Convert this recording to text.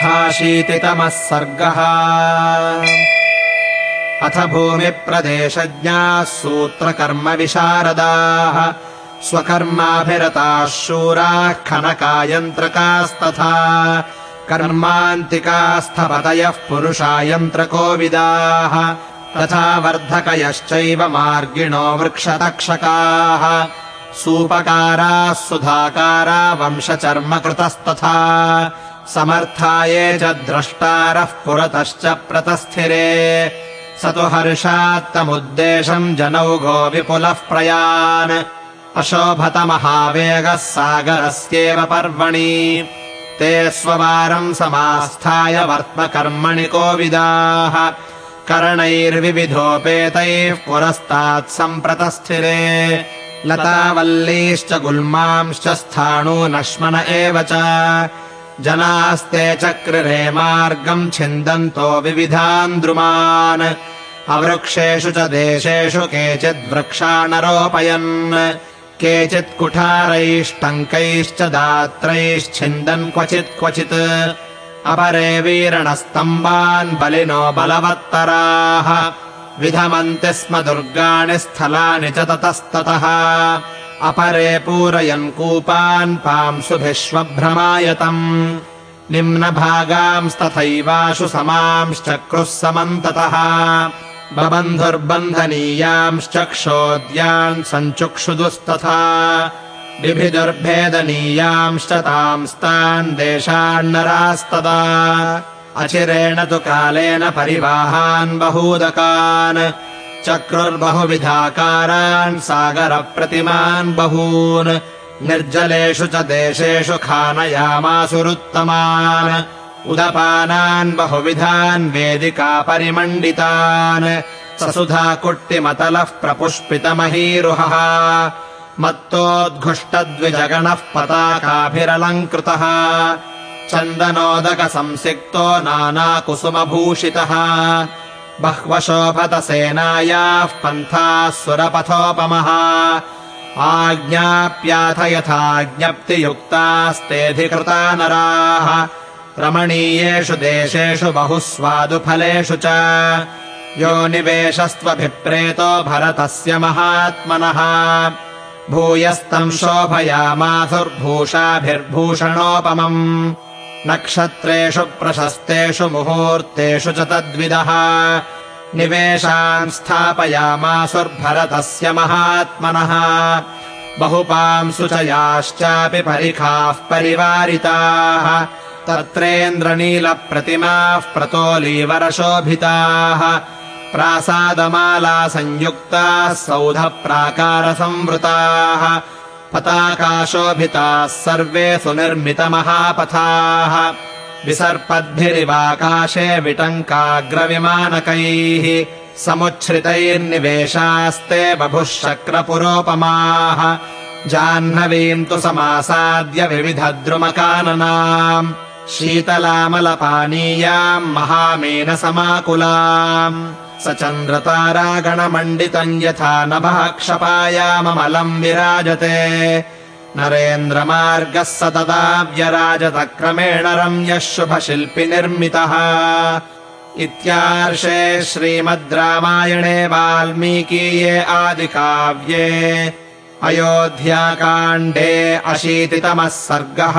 अथाशीतितमः सर्गः। अथ भूमिप्रदेशज्ञाः सूत्रकर्मविशारदाः। स्वकर्माभिरताः शूराः खनकायन्त्रकास्तथा। कर्मान्तिकास्थपतयः पुरुषायन्त्रकोविदाः। तथा वर्धकयश्चैव मार्गिणो वृक्षतक्षकाः। सूपकाराः सुधाकारा वंशचर्मकृतस्तथा समर्था ये च द्रष्टारः पुरतश्च प्रतस्थिरे। स तु हर्षात्तमुद्देशम् जनौ विपुलः प्रयान्। अशोभत महावेगः सागरस्येव पर्वणि। ते स्ववारम् समास्थाय वर्त्मकर्मणि कोविदाः। करणैर्विविधोपेतैः पुरस्तात् सम्प्रतस्थिरे। लतावल्लीश्च गुल्मांश्च स्थाणूनश्मन एव च जनास्ते चक्रिरे मार्गम् छिन्दन्तो विविधान् द्रुमान् अवृक्षेषु च देशेषु केचिद्वृक्षाणरोपयन् केचित् कुठारैष्टङ्कैश्च दात्रैश्छिन्दन् क्वचित् क्वचित्। अपरे वीरणस्तम्बान् बलिनो बलवत्तराः विधमन्ति स्म दुर्गाणि स्थलानि च ततस्ततः। अपरे पूरयन् कूपान् पांसुभिश्वभ्रमायतम् निम्नभागांस्तथैवाशु समांश्चक्रुः समन्ततः। बबन्धुर्बन्धनीयांश्च क्षोद्यान् सञ्चुक्षुदुस्तथा विभिदुर्भेदनीयांश्च तांस्तान् देशान्नरास्तदा अचिरेण तु कालेन परिवाहान् बहूदकान् चक्रुर्बहुविधाकारान् सागरप्रतिमान् बहून् निर्जलेषु च देशेषु खानयामासुरुत्तमान् उदपानान् बहुविधान् वेदिका परिमण्डितान् ससुधा कुट्टिमतलः प्रपुष्पितमहीरुहः मत्तोद्घुष्टद्विजगणः पताकाभिरलङ्कृतः चन्दनोदकसंसिक्तो नानाकुसुमभूषितः। बह्वशोभतसेनायाः पन्थाः सुरपथोपमः आज्ञाप्याथ यथाज्ञप्तियुक्तास्तेऽधिकृता नराः रमणीयेषु देशेषु बहुस्वादुफलेषु च। यो निवेशस्त्वभिप्रेतो भरतस्य महात्मनः। भूयस्तम् शोभयामासुर्भूषाभिर्भूषणोपमम् नक्षत्रेषु प्रशस्तेषु मुहूर्तेषु च तद्विदः। निवेशान् स्थापयामासुर्भरतस्य महात्मनः। बहुपांसु च याश्चापि परिखाः परिवारिताः। तत्रेन्द्रनीलप्रतिमाः प्रतोलीवरशोभिताः। प्रासादमालासंयुक्ताः सौधप्राकारसंवृताः पताकाशोभिताः सर्वे सुनिर्मितमहापथाः। विसर्पद्भिरिवाकाशे विटङ्काग्रविमानकैः समुच्छ्रितैर्निवेशास्ते बभुः शक्रपुरोपमाः जाह्नवीम् तु समासाद्य विविधद्रुमकाननाम् शीतलामलपानीयाम् महामीनसमाकुलाम् स चन्द्रतारागणमण्डितम् यथा नभः क्षपायाममलम् विराजते। नरेन्द्रमार्गः स तदा व्यराजतक्रमेण रम्यः शुभशिल्पि निर्मितः इत्यार्षे श्रीमद् रामायणे वाल्मीकीये आदिकाव्ये अयोध्याकाण्डे अशीतितमः सर्गः